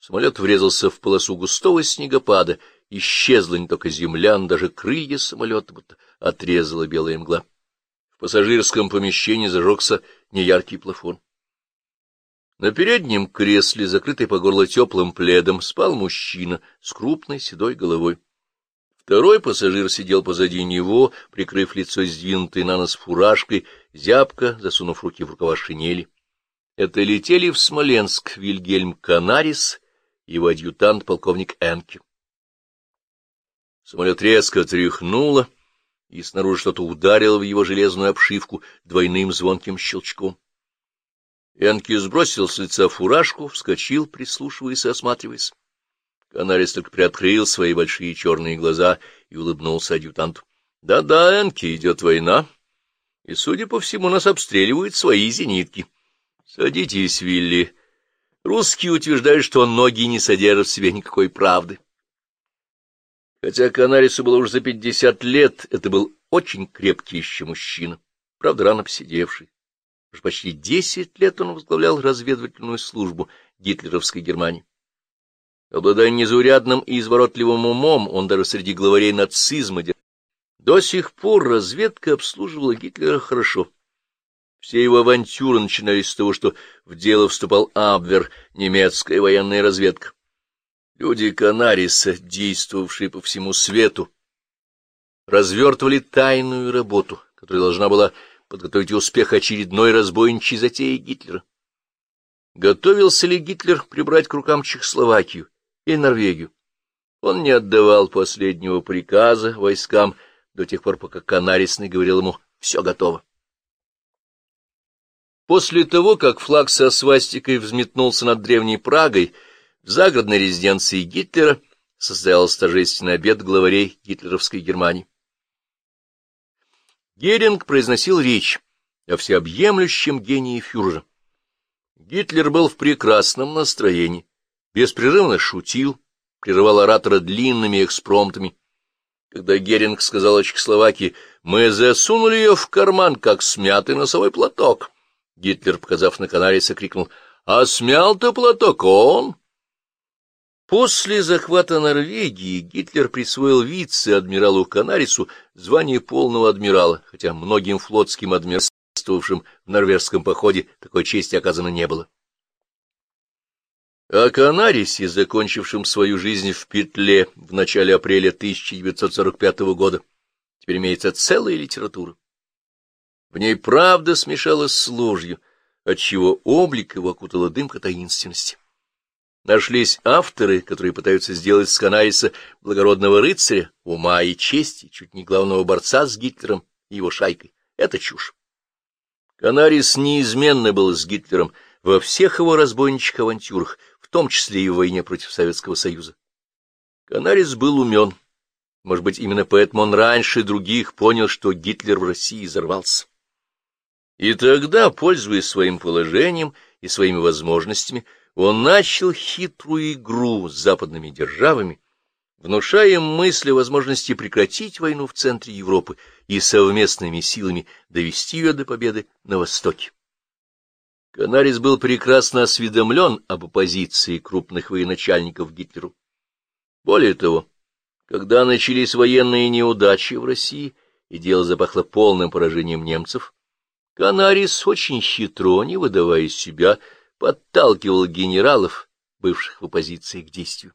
Самолет врезался в полосу густого снегопада, исчезла не только земля, но даже крылья самолета, будто отрезала белая мгла. В пассажирском помещении зажегся неяркий плафон. На переднем кресле, закрытый по горло теплым пледом, спал мужчина с крупной седой головой. Второй пассажир сидел позади него, прикрыв лицо сдвинутой на нос фуражкой, зябко засунув руки в рукава шинели. Это летели в Смоленск Вильгельм Канарис его адъютант полковник Энке. Самолет резко тряхнуло, и снаружи что-то ударило в его железную обшивку двойным звонким щелчком. Энки сбросил с лица фуражку, вскочил, прислушиваясь и осматриваясь. Канарис только приоткрыл свои большие черные глаза и улыбнулся адъютанту. «Да — Да-да, Энки, идет война, и, судя по всему, нас обстреливают свои зенитки. — Садитесь, Вилли. Русские утверждают, что ноги не содержат в себе никакой правды. Хотя Канарису было уже за пятьдесят лет, это был очень крепкий еще мужчина, правда, рано посидевший. Уж почти десять лет он возглавлял разведывательную службу гитлеровской Германии. Обладая незаурядным и изворотливым умом, он даже среди главарей нацизма до сих пор разведка обслуживала Гитлера хорошо. Все его авантюры начинались с того, что в дело вступал Абвер, немецкая военная разведка. Люди Канариса, действовавшие по всему свету, развертывали тайную работу, которая должна была подготовить успех очередной разбойничьей затеи Гитлера. Готовился ли Гитлер прибрать к рукам Чехословакию и Норвегию? Он не отдавал последнего приказа войскам до тех пор, пока Канарисный говорил ему «все готово». После того, как флаг со свастикой взметнулся над древней Прагой, в загородной резиденции Гитлера состоялся торжественный обед главарей гитлеровской Германии. Геринг произносил речь о всеобъемлющем гении фюрера. Гитлер был в прекрасном настроении, беспрерывно шутил, прерывал оратора длинными экспромтами. Когда Геринг сказал о Чехословакии, мы засунули ее в карман, как смятый носовой платок. Гитлер, показав на Канариса, крикнул, а смял-то платок он. После захвата Норвегии Гитлер присвоил вице-адмиралу Канарису звание полного адмирала, хотя многим флотским адмиралствовавшим в норвежском походе такой чести оказано не было. О Канарисе, закончившем свою жизнь в петле в начале апреля 1945 года, теперь имеется целая литература. В ней правда смешалась с ложью, отчего облик его окутала дымка таинственности. Нашлись авторы, которые пытаются сделать с Канариса благородного рыцаря, ума и чести, чуть не главного борца с Гитлером и его шайкой. Это чушь. Канарис неизменно был с Гитлером во всех его разбойничьих авантюрах, в том числе и в войне против Советского Союза. Канарис был умен. Может быть, именно поэтому он раньше других понял, что Гитлер в России взорвался. И тогда, пользуясь своим положением и своими возможностями, он начал хитрую игру с западными державами, внушая мысли о возможности прекратить войну в центре Европы и совместными силами довести ее до победы на Востоке. Канарис был прекрасно осведомлен об оппозиции крупных военачальников Гитлеру. Более того, когда начались военные неудачи в России и дело запахло полным поражением немцев, Канарис очень хитро, не выдавая себя, подталкивал генералов, бывших в оппозиции, к действию.